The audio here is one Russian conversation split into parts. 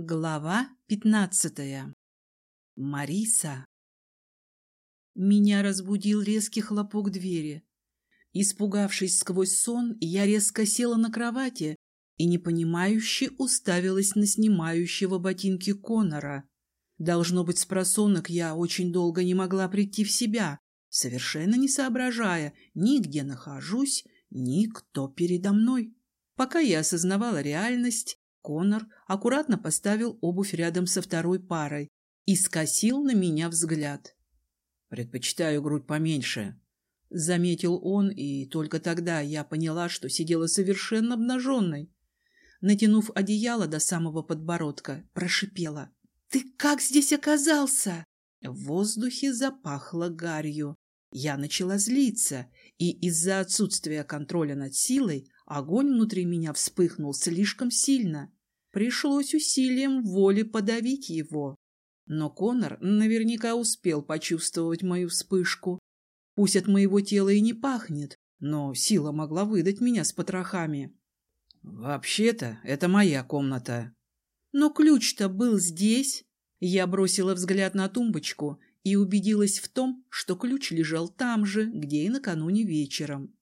Глава пятнадцатая. Мариса. Меня разбудил резкий хлопок двери. Испугавшись сквозь сон, я резко села на кровати и непонимающе уставилась на снимающего ботинки Конора. Должно быть, с просонок я очень долго не могла прийти в себя, совершенно не соображая ни где нахожусь, ни кто передо мной. Пока я осознавала реальность, Конор аккуратно поставил обувь рядом со второй парой и скосил на меня взгляд. «Предпочитаю грудь поменьше», — заметил он, и только тогда я поняла, что сидела совершенно обнаженной. Натянув одеяло до самого подбородка, прошипела. «Ты как здесь оказался?» В воздухе запахло гарью. Я начала злиться, и из-за отсутствия контроля над силой огонь внутри меня вспыхнул слишком сильно. Пришлось усилием воли подавить его. Но Конор наверняка успел почувствовать мою вспышку. Пусть от моего тела и не пахнет, но сила могла выдать меня с потрохами. «Вообще-то это моя комната». «Но ключ-то был здесь». Я бросила взгляд на тумбочку и убедилась в том, что ключ лежал там же, где и накануне вечером.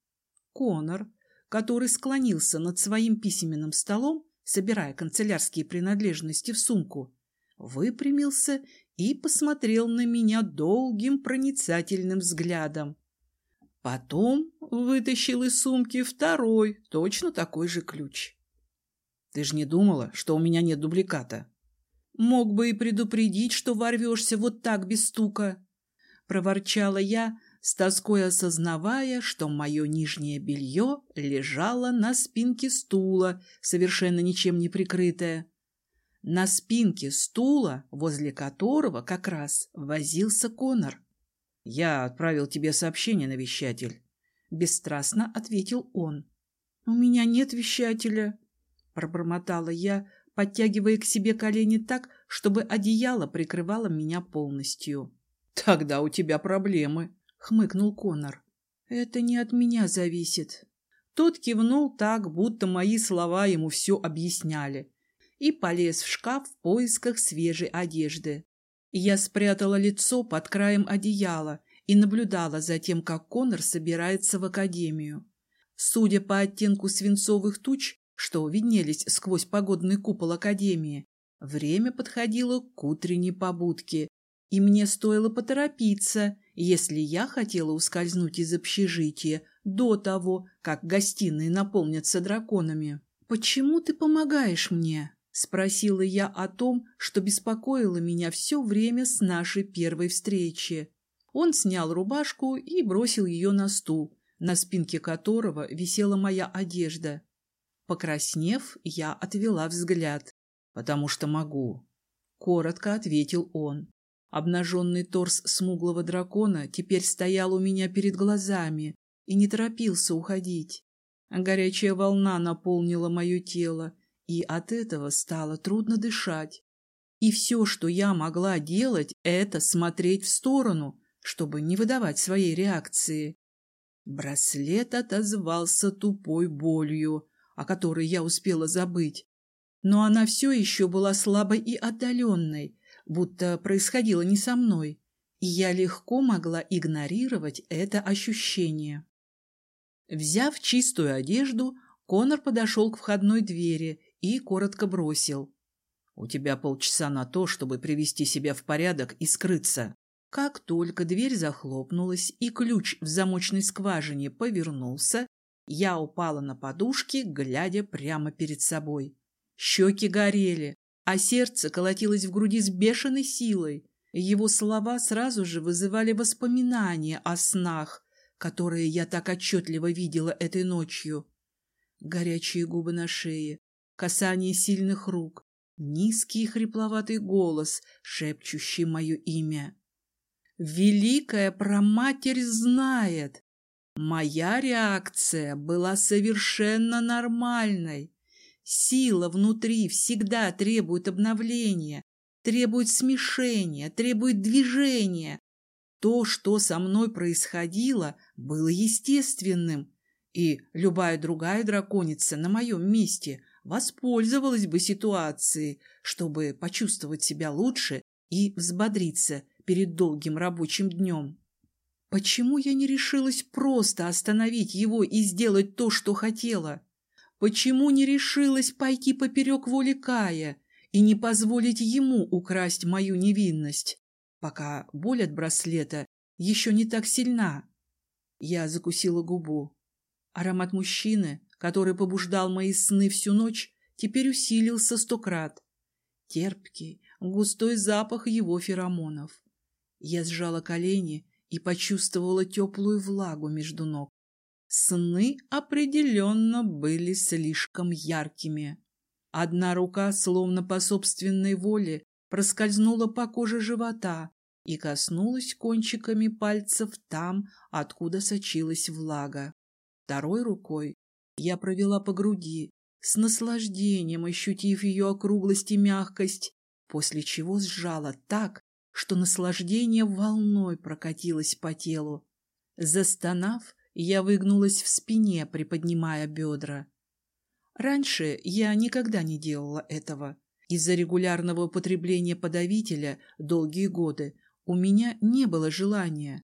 Конор, который склонился над своим письменным столом, собирая канцелярские принадлежности в сумку, выпрямился и посмотрел на меня долгим проницательным взглядом. Потом вытащил из сумки второй, точно такой же ключ. «Ты же не думала, что у меня нет дубликата?» «Мог бы и предупредить, что ворвешься вот так без стука», — проворчала я, с тоской осознавая, что мое нижнее белье лежало на спинке стула, совершенно ничем не прикрытое. На спинке стула, возле которого как раз возился Конор. «Я отправил тебе сообщение, навещатель», — бесстрастно ответил он. «У меня нет вещателя», — пробормотала я, подтягивая к себе колени так, чтобы одеяло прикрывало меня полностью. «Тогда у тебя проблемы», хмыкнул Конор. Это не от меня зависит. Тот кивнул так, будто мои слова ему все объясняли, и полез в шкаф в поисках свежей одежды. Я спрятала лицо под краем одеяла и наблюдала за тем, как Конор собирается в академию. Судя по оттенку свинцовых туч, что виднелись сквозь погодный купол академии, время подходило к утренней побудке, и мне стоило поторопиться, если я хотела ускользнуть из общежития до того, как гостиные наполнятся драконами. «Почему ты помогаешь мне?» — спросила я о том, что беспокоило меня все время с нашей первой встречи. Он снял рубашку и бросил ее на стул, на спинке которого висела моя одежда. Покраснев, я отвела взгляд. «Потому что могу», — коротко ответил он. Обнаженный торс смуглого дракона теперь стоял у меня перед глазами и не торопился уходить. Горячая волна наполнила мое тело, и от этого стало трудно дышать. И все, что я могла делать, это смотреть в сторону, чтобы не выдавать своей реакции. Браслет отозвался тупой болью, о которой я успела забыть. Но она все еще была слабой и отдаленной, будто происходило не со мной, и я легко могла игнорировать это ощущение. Взяв чистую одежду, Конор подошел к входной двери и коротко бросил. «У тебя полчаса на то, чтобы привести себя в порядок и скрыться». Как только дверь захлопнулась и ключ в замочной скважине повернулся, я упала на подушки, глядя прямо перед собой. Щеки горели, а сердце колотилось в груди с бешеной силой. Его слова сразу же вызывали воспоминания о снах, которые я так отчетливо видела этой ночью. Горячие губы на шее, касание сильных рук, низкий хрипловатый голос, шепчущий мое имя. Великая проматерь знает. Моя реакция была совершенно нормальной. Сила внутри всегда требует обновления, требует смешения, требует движения. То, что со мной происходило, было естественным, и любая другая драконица на моем месте воспользовалась бы ситуацией, чтобы почувствовать себя лучше и взбодриться перед долгим рабочим днем. Почему я не решилась просто остановить его и сделать то, что хотела? Почему не решилась пойти поперек воли Кая и не позволить ему украсть мою невинность, пока боль от браслета еще не так сильна? Я закусила губу. Аромат мужчины, который побуждал мои сны всю ночь, теперь усилился сто крат. Терпкий, густой запах его феромонов. Я сжала колени и почувствовала теплую влагу между ног. Сны определенно были слишком яркими. Одна рука, словно по собственной воле, проскользнула по коже живота и коснулась кончиками пальцев там, откуда сочилась влага. Второй рукой я провела по груди, с наслаждением ощутив ее округлость и мягкость, после чего сжала так, что наслаждение волной прокатилось по телу. Застонав, я выгнулась в спине, приподнимая бедра. Раньше я никогда не делала этого. Из-за регулярного употребления подавителя долгие годы у меня не было желания.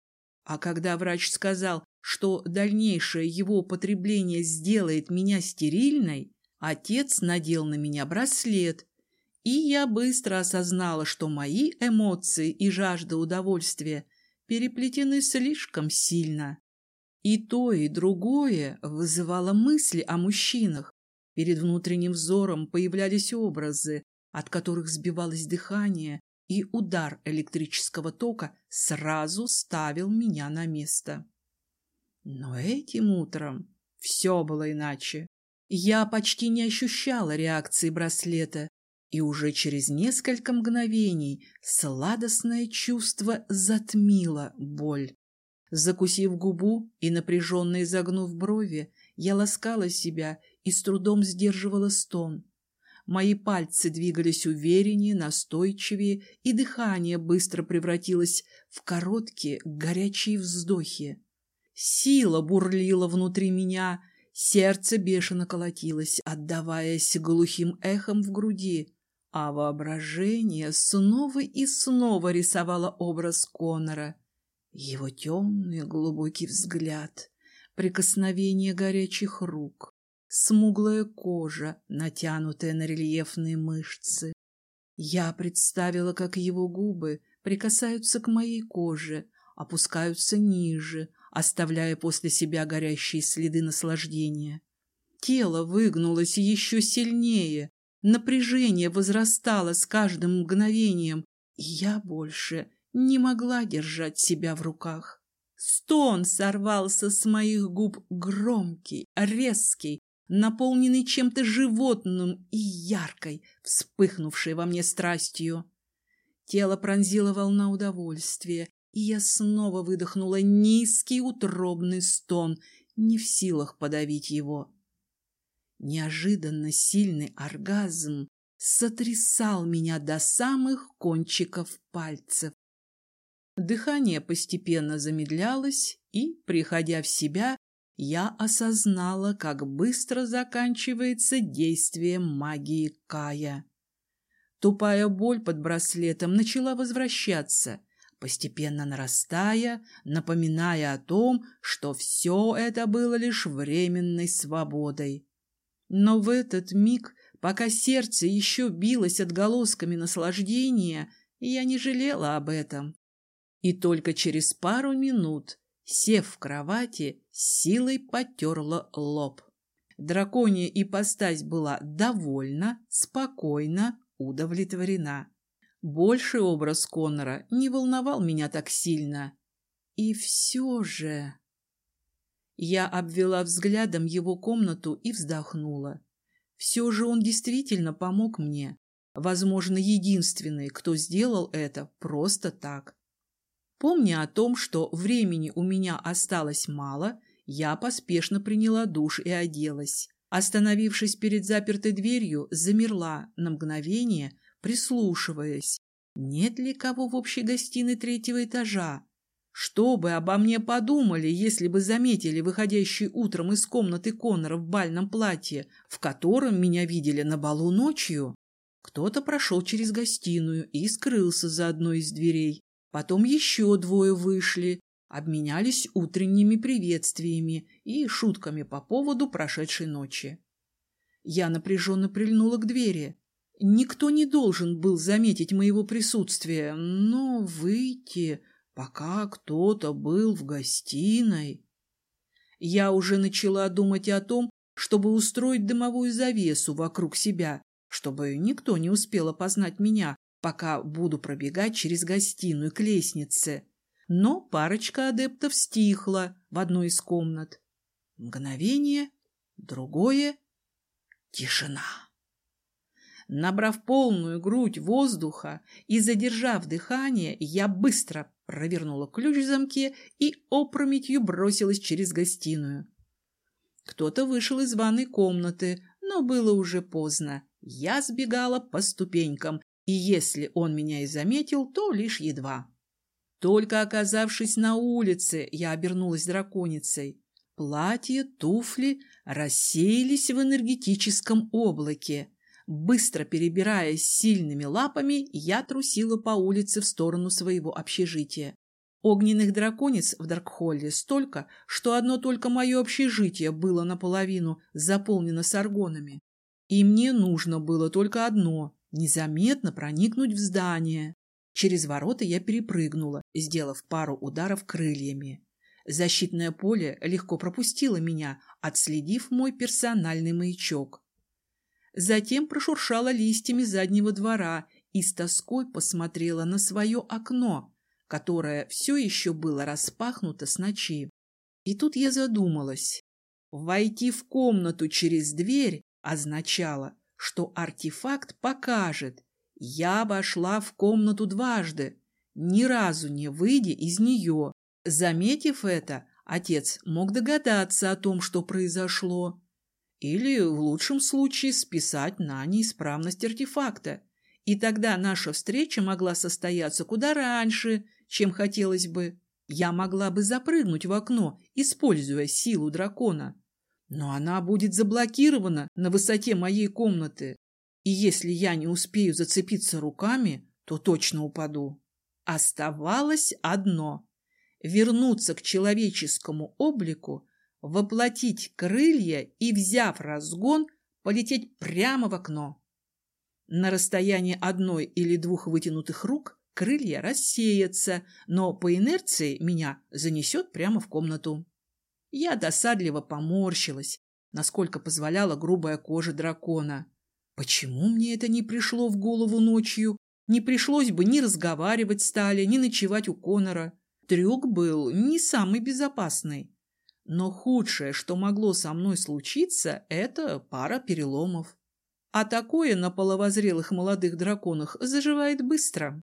А когда врач сказал, что дальнейшее его употребление сделает меня стерильной, отец надел на меня браслет, и я быстро осознала, что мои эмоции и жажда удовольствия переплетены слишком сильно. И то, и другое вызывало мысли о мужчинах. Перед внутренним взором появлялись образы, от которых сбивалось дыхание, и удар электрического тока сразу ставил меня на место. Но этим утром все было иначе. Я почти не ощущала реакции браслета, и уже через несколько мгновений сладостное чувство затмило боль. Закусив губу и напряженно изогнув брови, я ласкала себя и с трудом сдерживала стон. Мои пальцы двигались увереннее, настойчивее, и дыхание быстро превратилось в короткие горячие вздохи. Сила бурлила внутри меня, сердце бешено колотилось, отдаваясь глухим эхом в груди, а воображение снова и снова рисовало образ Конора. Его темный глубокий взгляд, прикосновение горячих рук, смуглая кожа, натянутая на рельефные мышцы. Я представила, как его губы прикасаются к моей коже, опускаются ниже, оставляя после себя горящие следы наслаждения. Тело выгнулось еще сильнее, напряжение возрастало с каждым мгновением, и я больше не могла держать себя в руках. Стон сорвался с моих губ громкий, резкий, наполненный чем-то животным и яркой, вспыхнувшей во мне страстью. Тело пронзила волна удовольствия, и я снова выдохнула низкий утробный стон, не в силах подавить его. Неожиданно сильный оргазм сотрясал меня до самых кончиков пальцев. Дыхание постепенно замедлялось, и, приходя в себя, я осознала, как быстро заканчивается действие магии Кая. Тупая боль под браслетом начала возвращаться, постепенно нарастая, напоминая о том, что все это было лишь временной свободой. Но в этот миг, пока сердце еще билось отголосками наслаждения, я не жалела об этом. И только через пару минут, сев в кровати, силой потерла лоб. Драконья ипостась была довольна, спокойна, удовлетворена. Больше образ Коннора не волновал меня так сильно. И все же... Я обвела взглядом его комнату и вздохнула. Все же он действительно помог мне. Возможно, единственный, кто сделал это просто так. Помня о том, что времени у меня осталось мало, я поспешно приняла душ и оделась. Остановившись перед запертой дверью, замерла на мгновение, прислушиваясь, нет ли кого в общей гостиной третьего этажа. Что бы обо мне подумали, если бы заметили выходящий утром из комнаты Коннора в бальном платье, в котором меня видели на балу ночью? Кто-то прошел через гостиную и скрылся за одной из дверей. Потом еще двое вышли, обменялись утренними приветствиями и шутками по поводу прошедшей ночи. Я напряженно прильнула к двери. Никто не должен был заметить моего присутствия, но выйти пока кто-то был в гостиной. Я уже начала думать о том, чтобы устроить дымовую завесу вокруг себя, чтобы никто не успел опознать меня, пока буду пробегать через гостиную к лестнице. Но парочка адептов стихла в одной из комнат. Мгновение, другое — тишина. Набрав полную грудь воздуха и задержав дыхание, я быстро провернула ключ в замке и опрометью бросилась через гостиную. Кто-то вышел из ванной комнаты, но было уже поздно. Я сбегала по ступенькам, и если он меня и заметил, то лишь едва. Только оказавшись на улице, я обернулась драконицей. Платье, туфли рассеялись в энергетическом облаке. Быстро перебираясь сильными лапами, я трусила по улице в сторону своего общежития. Огненных драконец в Даркхолле столько, что одно только мое общежитие было наполовину заполнено саргонами. И мне нужно было только одно – незаметно проникнуть в здание. Через ворота я перепрыгнула, сделав пару ударов крыльями. Защитное поле легко пропустило меня, отследив мой персональный маячок. Затем прошуршала листьями заднего двора и с тоской посмотрела на свое окно, которое все еще было распахнуто с ночи. И тут я задумалась. Войти в комнату через дверь означало, что артефакт покажет. Я вошла в комнату дважды, ни разу не выйдя из нее. Заметив это, отец мог догадаться о том, что произошло. Или, в лучшем случае, списать на неисправность артефакта. И тогда наша встреча могла состояться куда раньше, чем хотелось бы. Я могла бы запрыгнуть в окно, используя силу дракона. Но она будет заблокирована на высоте моей комнаты. И если я не успею зацепиться руками, то точно упаду. Оставалось одно — вернуться к человеческому облику воплотить крылья и, взяв разгон, полететь прямо в окно. На расстоянии одной или двух вытянутых рук крылья рассеются, но по инерции меня занесет прямо в комнату. Я досадливо поморщилась, насколько позволяла грубая кожа дракона. Почему мне это не пришло в голову ночью? Не пришлось бы ни разговаривать с Тали, ни ночевать у Конора. Трюк был не самый безопасный. Но худшее, что могло со мной случиться, это пара переломов. А такое на половозрелых молодых драконах заживает быстро.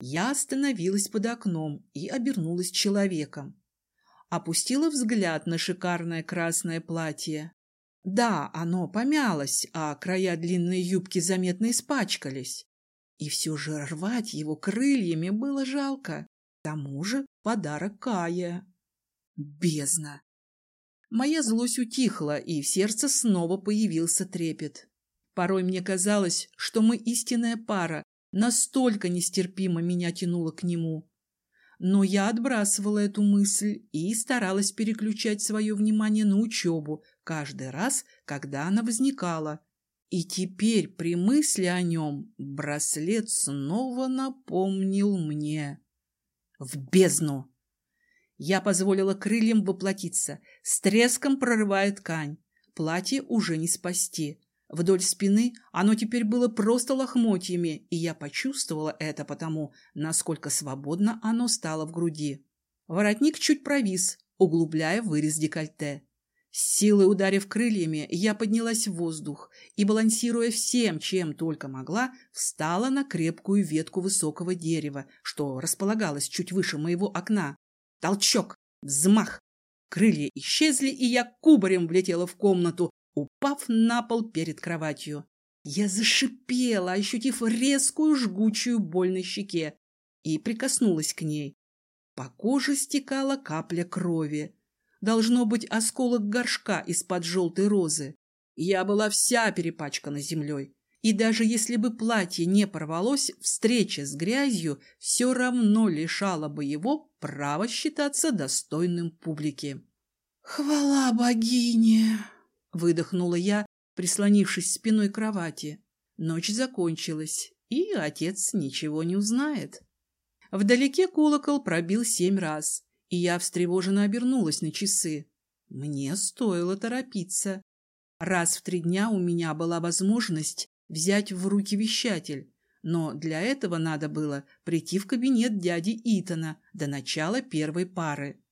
Я остановилась под окном и обернулась человеком. Опустила взгляд на шикарное красное платье. Да, оно помялось, а края длинной юбки заметно испачкались. И все же рвать его крыльями было жалко. К тому же подарок Кая. Бездна! Моя злость утихла, и в сердце снова появился трепет. Порой мне казалось, что мы истинная пара, настолько нестерпимо меня тянуло к нему. Но я отбрасывала эту мысль и старалась переключать свое внимание на учебу каждый раз, когда она возникала. И теперь при мысли о нем браслет снова напомнил мне. В бездну! Я позволила крыльям воплотиться, с треском прорывая ткань. Платье уже не спасти. Вдоль спины оно теперь было просто лохмотьями, и я почувствовала это потому, насколько свободно оно стало в груди. Воротник чуть провис, углубляя вырез декольте. С силой ударив крыльями, я поднялась в воздух и, балансируя всем, чем только могла, встала на крепкую ветку высокого дерева, что располагалось чуть выше моего окна. Толчок, взмах. Крылья исчезли, и я кубарем влетела в комнату, упав на пол перед кроватью. Я зашипела, ощутив резкую жгучую боль на щеке, и прикоснулась к ней. По коже стекала капля крови. Должно быть осколок горшка из-под желтой розы. Я была вся перепачкана землей. И даже если бы платье не порвалось, встреча с грязью все равно лишала бы его права считаться достойным публики. «Хвала богине!» — выдохнула я, прислонившись спиной к кровати. Ночь закончилась, и отец ничего не узнает. Вдалеке колокол пробил семь раз, и я встревоженно обернулась на часы. Мне стоило торопиться. Раз в три дня у меня была возможность взять в руки вещатель, но для этого надо было прийти в кабинет дяди Итана до начала первой пары.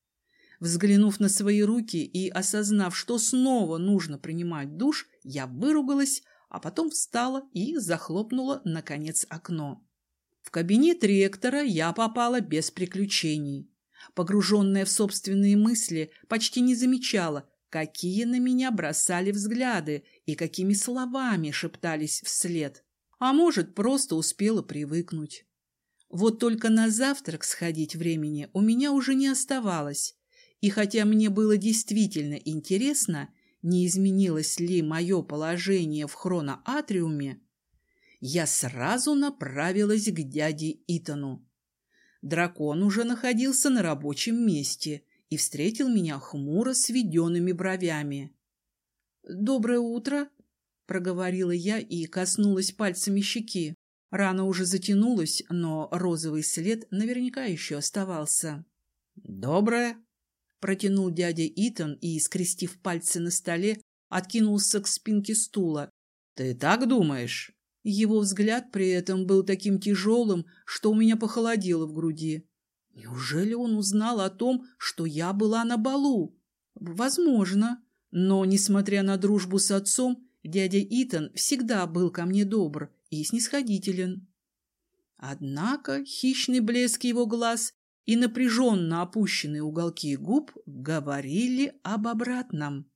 Взглянув на свои руки и осознав, что снова нужно принимать душ, я выругалась, а потом встала и захлопнула, наконец, окно. В кабинет ректора я попала без приключений. Погруженная в собственные мысли, почти не замечала, какие на меня бросали взгляды и какими словами шептались вслед. А может, просто успела привыкнуть. Вот только на завтрак сходить времени у меня уже не оставалось. И хотя мне было действительно интересно, не изменилось ли мое положение в хроноатриуме, я сразу направилась к дяде Итану. Дракон уже находился на рабочем месте и встретил меня хмуро сведенными бровями. «Доброе утро!» — проговорила я и коснулась пальцами щеки. Рана уже затянулась, но розовый след наверняка еще оставался. «Доброе!» — протянул дядя Итан и, скрестив пальцы на столе, откинулся к спинке стула. «Ты так думаешь?» Его взгляд при этом был таким тяжелым, что у меня похолодело в груди. Неужели он узнал о том, что я была на балу? Возможно. Но, несмотря на дружбу с отцом, дядя Итан всегда был ко мне добр и снисходителен. Однако хищный блеск его глаз и напряженно опущенные уголки губ говорили об обратном.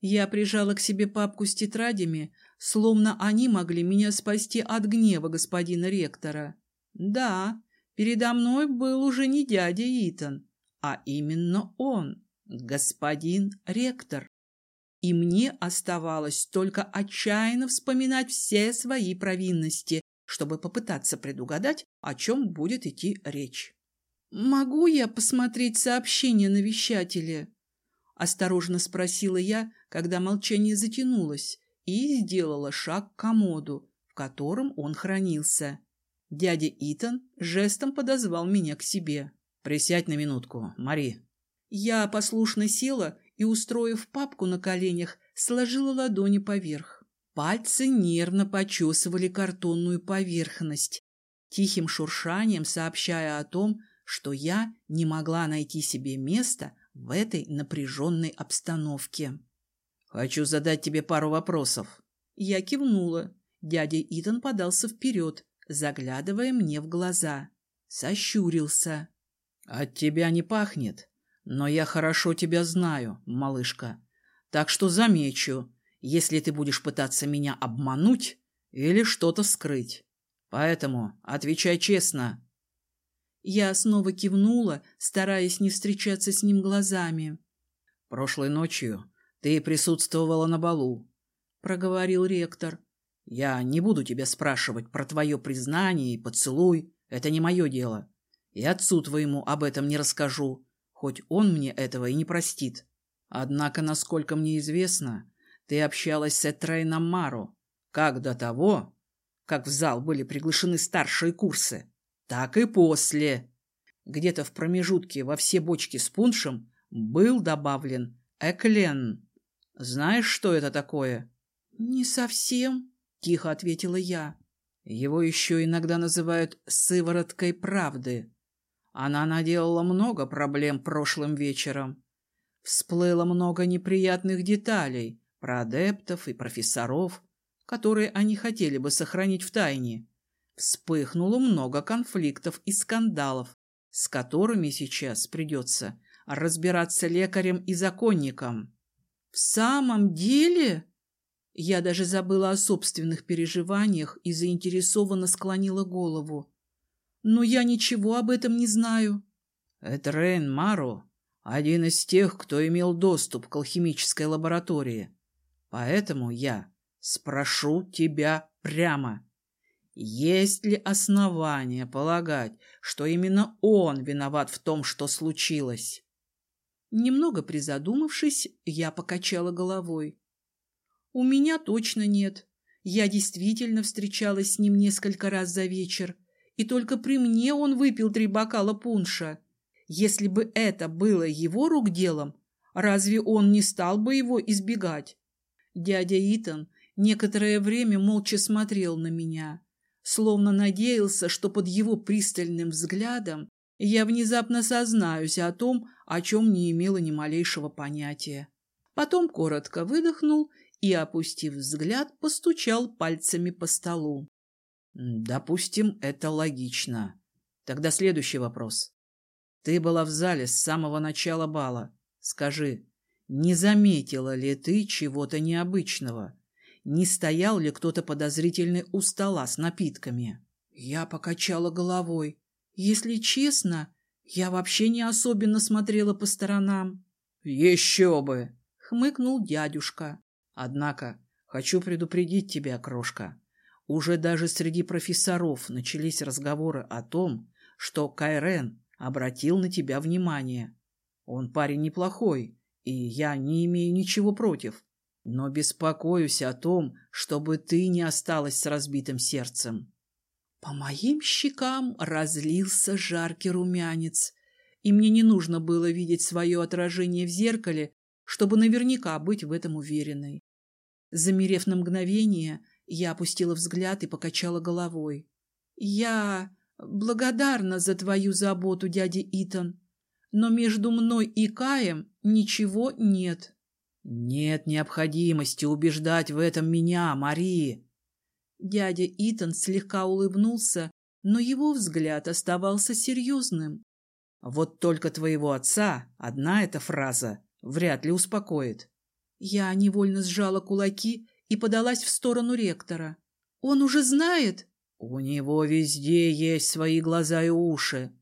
Я прижала к себе папку с тетрадями, словно они могли меня спасти от гнева господина ректора. Да, передо мной был уже не дядя Итан, а именно он, господин ректор. И мне оставалось только отчаянно вспоминать все свои провинности, чтобы попытаться предугадать, о чем будет идти речь. «Могу я посмотреть сообщение на вещателе?» — осторожно спросила я, когда молчание затянулось, и сделала шаг к комоду, в котором он хранился. Дядя Итан жестом подозвал меня к себе. «Присядь на минутку, Мари». Я послушно села и, устроив папку на коленях, сложила ладони поверх. Пальцы нервно почесывали картонную поверхность, тихим шуршанием сообщая о том, что я не могла найти себе места в этой напряженной обстановке. «Хочу задать тебе пару вопросов». Я кивнула. Дядя Итан подался вперед, заглядывая мне в глаза. Сощурился. «От тебя не пахнет, но я хорошо тебя знаю, малышка. Так что замечу, если ты будешь пытаться меня обмануть или что-то скрыть. Поэтому отвечай честно». Я снова кивнула, стараясь не встречаться с ним глазами. «Прошлой ночью «Ты присутствовала на балу», — проговорил ректор. «Я не буду тебя спрашивать про твое признание и поцелуй. Это не мое дело. И отцу твоему об этом не расскажу, хоть он мне этого и не простит. Однако, насколько мне известно, ты общалась с Этрейном Мару как до того, как в зал были приглашены старшие курсы, так и после. Где-то в промежутке во все бочки с пуншем был добавлен эклен. Знаешь, что это такое? Не совсем, тихо ответила я. Его еще иногда называют сывороткой правды. Она наделала много проблем прошлым вечером. Всплыло много неприятных деталей про адептов и профессоров, которые они хотели бы сохранить в тайне. Вспыхнуло много конфликтов и скандалов, с которыми сейчас придется разбираться лекарям и законникам. В самом деле? Я даже забыла о собственных переживаниях и заинтересованно склонила голову. Но я ничего об этом не знаю. Этрейн Мару — один из тех, кто имел доступ к алхимической лаборатории. Поэтому я спрошу тебя прямо. Есть ли основания полагать, что именно он виноват в том, что случилось? Немного призадумавшись, я покачала головой. У меня точно нет. Я действительно встречалась с ним несколько раз за вечер, и только при мне он выпил три бокала пунша. Если бы это было его рук делом, разве он не стал бы его избегать? Дядя Итан некоторое время молча смотрел на меня, словно надеялся, что под его пристальным взглядом я внезапно сознаюсь о том, о чем не имела ни малейшего понятия. Потом коротко выдохнул и, опустив взгляд, постучал пальцами по столу. «Допустим, это логично. Тогда следующий вопрос. Ты была в зале с самого начала бала. Скажи, не заметила ли ты чего-то необычного? Не стоял ли кто-то подозрительный у стола с напитками? Я покачала головой. Если честно, я вообще не особенно смотрела по сторонам. Еще бы! Хмыкнул дядюшка. Однако, хочу предупредить тебя, крошка. Уже даже среди профессоров начались разговоры о том, что Кайрен обратил на тебя внимание. Он парень неплохой, и я не имею ничего против, но беспокоюсь о том, чтобы ты не осталась с разбитым сердцем. По моим щекам разлился жаркий румянец, и мне не нужно было видеть свое отражение в зеркале, чтобы наверняка быть в этом уверенной. Замерев на мгновение, я опустила взгляд и покачала головой. «Я благодарна за твою заботу, дядя Итан, но между мной и Каем ничего нет. Нет необходимости убеждать в этом меня, Мари. Дядя Итан слегка улыбнулся, но его взгляд оставался серьезным. Вот только твоего отца одна эта фраза вряд ли успокоит. Я невольно сжала кулаки и подалась в сторону ректора. Он уже знает? У него везде есть свои глаза и уши.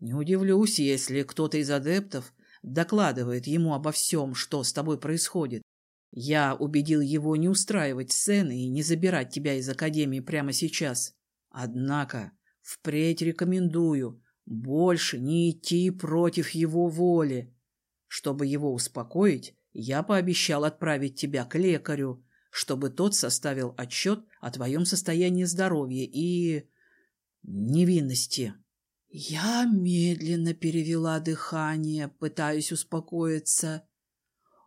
Не удивлюсь, если кто-то из адептов докладывает ему обо всем, что с тобой происходит. Я убедил его не устраивать сцены и не забирать тебя из Академии прямо сейчас. Однако впредь рекомендую больше не идти против его воли. Чтобы его успокоить, я пообещал отправить тебя к лекарю, чтобы тот составил отчет о твоем состоянии здоровья и... невинности. Я медленно перевела дыхание, пытаясь успокоиться.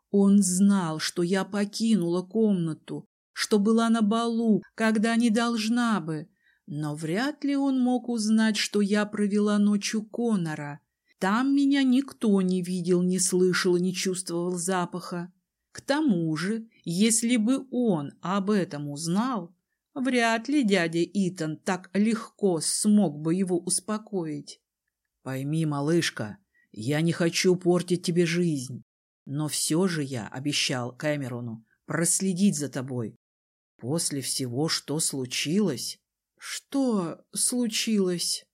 Он знал, что я покинула комнату, что была на балу, когда не должна бы, но вряд ли он мог узнать, что я провела ночью Конора. Там меня никто не видел, не слышал и не чувствовал запаха. К тому же, если бы он об этом узнал, Вряд ли дядя Итан так легко смог бы его успокоить. Пойми, малышка, я не хочу портить тебе жизнь, но все же я обещал Кэмерону проследить за тобой. После всего, что случилось... Что случилось?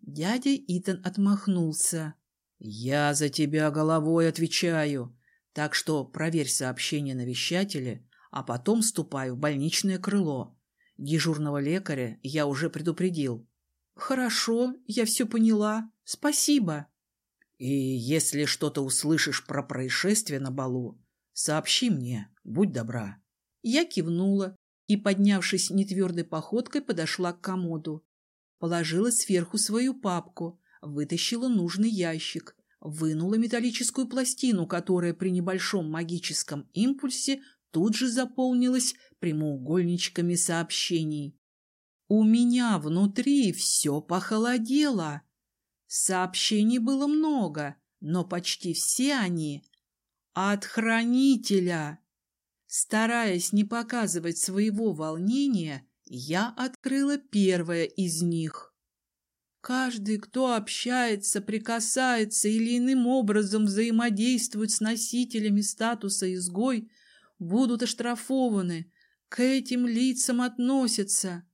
Дядя Итан отмахнулся. Я за тебя головой отвечаю, так что проверь сообщение навещателя, а потом ступай в больничное крыло. Дежурного лекаря я уже предупредил. Хорошо, я все поняла. Спасибо. И если что-то услышишь про происшествие на балу, сообщи мне, будь добра. Я кивнула и, поднявшись нетвердой походкой, подошла к комоду. Положила сверху свою папку, вытащила нужный ящик, вынула металлическую пластину, которая при небольшом магическом импульсе тут же заполнилась прямоугольничками сообщений. У меня внутри все похолодело. Сообщений было много, но почти все они от хранителя. Стараясь не показывать своего волнения, я открыла первое из них. Каждый, кто общается, прикасается или иным образом взаимодействует с носителями статуса изгой – будут оштрафованы, к этим лицам относятся.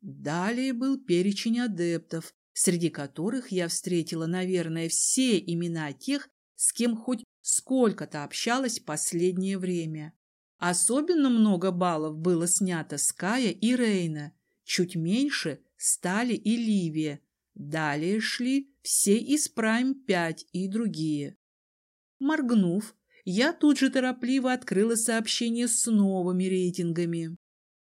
Далее был перечень адептов, среди которых я встретила, наверное, все имена тех, с кем хоть сколько-то общалась последнее время. Особенно много баллов было снято с Кая и Рейна, чуть меньше Стали и Ливия. Далее шли все из Прайм-5 и другие. Моргнув, я тут же торопливо открыла сообщение с новыми рейтингами.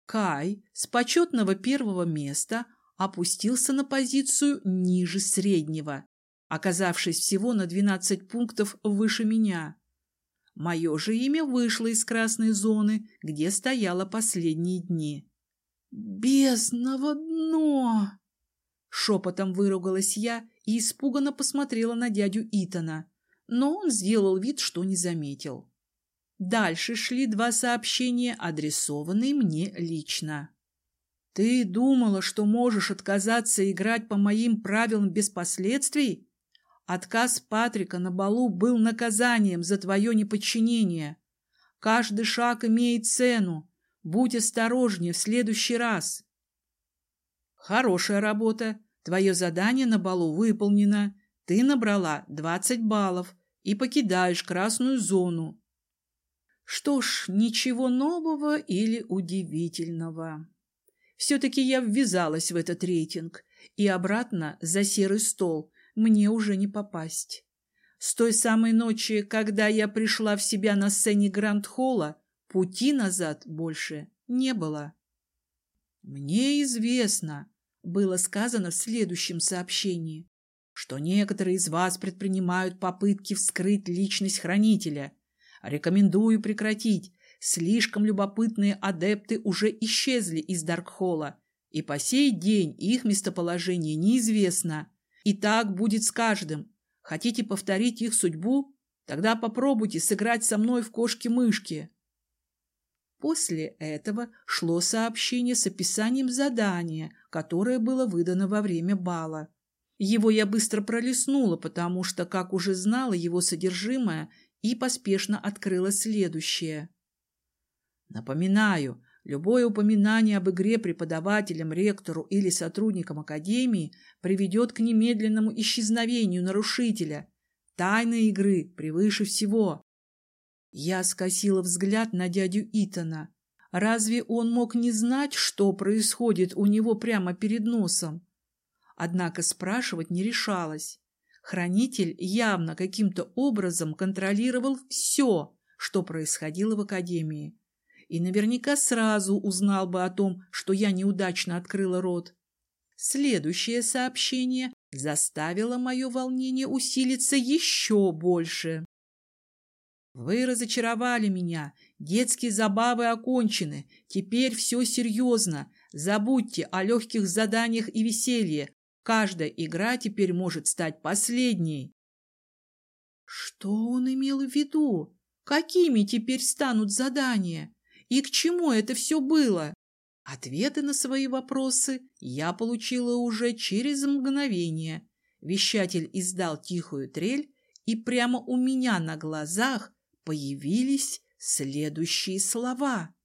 Кай с почетного первого места опустился на позицию ниже среднего, оказавшись всего на 12 пунктов выше меня. Мое же имя вышло из красной зоны, где стояло последние дни. «Бездного дно!» Шепотом выругалась я и испуганно посмотрела на дядю Итана, но он сделал вид, что не заметил. Дальше шли два сообщения, адресованные мне лично. «Ты думала, что можешь отказаться играть по моим правилам без последствий? Отказ Патрика на балу был наказанием за твое неподчинение. Каждый шаг имеет цену. Будь осторожнее в следующий раз». «Хорошая работа. Твое задание на балу выполнено. Ты набрала 20 баллов и покидаешь красную зону. Что ж, ничего нового или удивительного. Все-таки я ввязалась в этот рейтинг, и обратно за серый стол мне уже не попасть. С той самой ночи, когда я пришла в себя на сцене Гранд-Холла, пути назад больше не было. Мне известно, было сказано в следующем сообщении, что некоторые из вас предпринимают попытки вскрыть личность хранителя. Рекомендую прекратить. Слишком любопытные адепты уже исчезли из Даркхолла, и по сей день их местоположение неизвестно. И так будет с каждым. Хотите повторить их судьбу? Тогда попробуйте сыграть со мной в кошки-мышки. После этого шло сообщение с описанием задания, которое было выдано во время бала. Его я быстро пролистнула, потому что, как уже знала его содержимое, и поспешно открыла следующее. Напоминаю, любое упоминание об игре преподавателям, ректору или сотрудникам академии приведет к немедленному исчезновению нарушителя. Тайна игры превыше всего. Я скосила взгляд на дядю Итана. Разве он мог не знать, что происходит у него прямо перед носом? Однако спрашивать не решалась. Хранитель явно каким-то образом контролировал все, что происходило в Академии. И наверняка сразу узнал бы о том, что я неудачно открыла рот. Следующее сообщение заставило мое волнение усилиться еще больше. Вы разочаровали меня. Детские забавы окончены. Теперь все серьезно. Забудьте о легких заданиях и веселье. Каждая игра теперь может стать последней. Что он имел в виду? Какими теперь станут задания? И к чему это все было? Ответы на свои вопросы я получила уже через мгновение. Вещатель издал тихую трель, и прямо у меня на глазах появились следующие слова.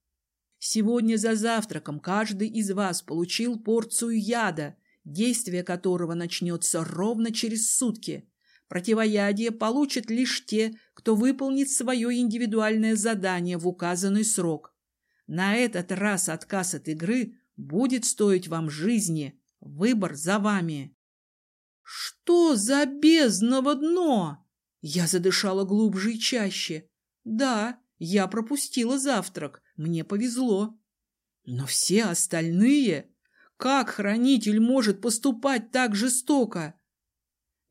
«Сегодня за завтраком каждый из вас получил порцию яда, действие которого начнется ровно через сутки. Противоядие получат лишь те, кто выполнит свое индивидуальное задание в указанный срок. На этот раз отказ от игры будет стоить вам жизни. Выбор за вами». «Что за бездного дно?» Я задышала глубже и чаще. Да, я пропустила завтрак, мне повезло. Но все остальные... Как хранитель может поступать так жестоко?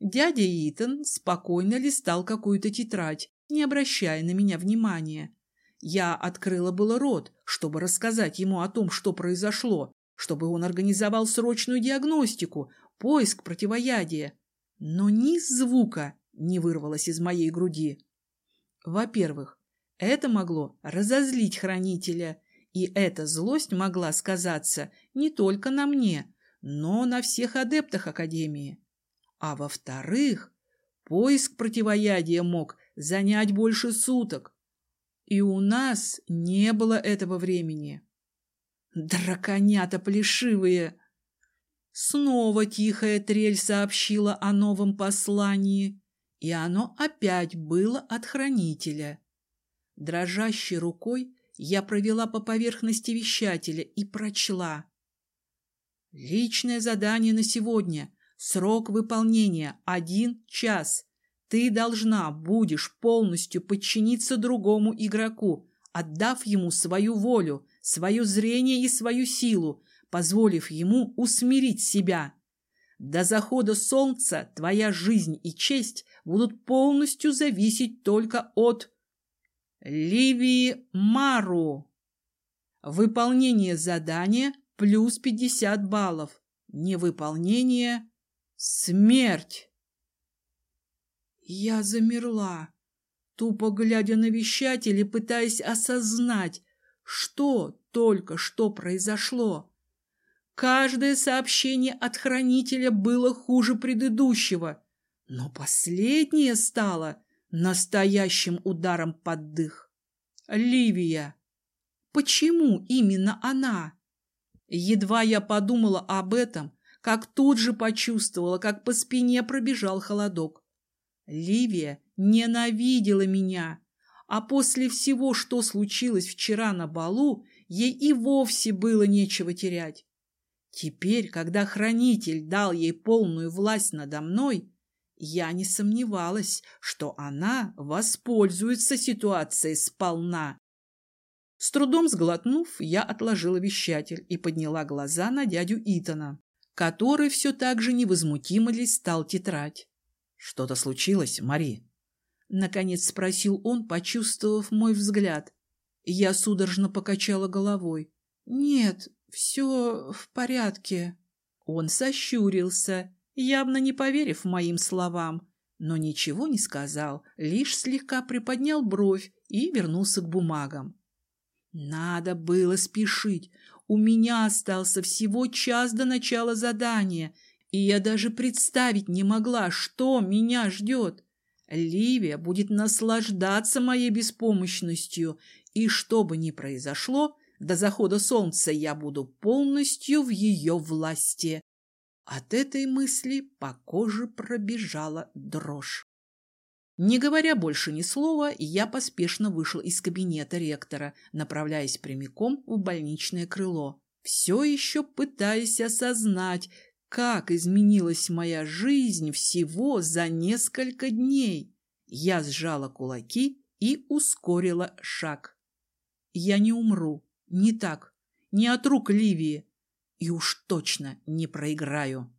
Дядя Итан спокойно листал какую-то тетрадь, не обращая на меня внимания. Я открыла было рот, чтобы рассказать ему о том, что произошло, чтобы он организовал срочную диагностику, поиск противоядия. Но ни звука не вырвалось из моей груди. Во-первых, это могло разозлить хранителя, и эта злость могла сказаться не только на мне, но на всех адептах Академии. А во-вторых, поиск противоядия мог занять больше суток, и у нас не было этого времени. Драконята плешивые! Снова тихая трель сообщила о новом послании, и оно опять было от хранителя. Дрожащей рукой я провела по поверхности вещателя и прочла. Личное задание на сегодня. Срок выполнения – один час. Ты должна будешь полностью подчиниться другому игроку, отдав ему свою волю, свое зрение и свою силу, позволив ему усмирить себя. До захода солнца твоя жизнь и честь будут полностью зависеть только от Ливии Мару. Выполнение задания плюс 50 баллов. Невыполнение – смерть. Я замерла, тупо глядя на вещатель и пытаясь осознать, что только что произошло. Каждое сообщение от хранителя было хуже предыдущего, но последнее стало настоящим ударом под дых. Ливия. Почему именно она? Едва я подумала об этом, как тут же почувствовала, как по спине пробежал холодок. Ливия ненавидела меня, а после всего, что случилось вчера на балу, ей и вовсе было нечего терять. Теперь, когда хранитель дал ей полную власть надо мной, я не сомневалась, что она воспользуется ситуацией сполна. С трудом сглотнув, я отложила вещатель и подняла глаза на дядю Итана, который все так же невозмутимо листал тетрадь. «Что-то случилось, Мари?» Наконец спросил он, почувствовав мой взгляд. Я судорожно покачала головой. «Нет, все в порядке». Он сощурился, явно не поверив моим словам, но ничего не сказал, лишь слегка приподнял бровь и вернулся к бумагам. Надо было спешить. У меня остался всего час до начала задания, и я даже представить не могла, что меня ждет. Ливия будет наслаждаться моей беспомощностью, и что бы ни произошло, до захода солнца я буду полностью в ее власти. От этой мысли по коже пробежала дрожь. Не говоря больше ни слова, я поспешно вышел из кабинета ректора, направляясь прямиком в больничное крыло, все еще пытаясь осознать, как изменилась моя жизнь всего за несколько дней. Я сжала кулаки и ускорила шаг. Я не умру. Не так. Не от рук Ливии. И уж точно не проиграю.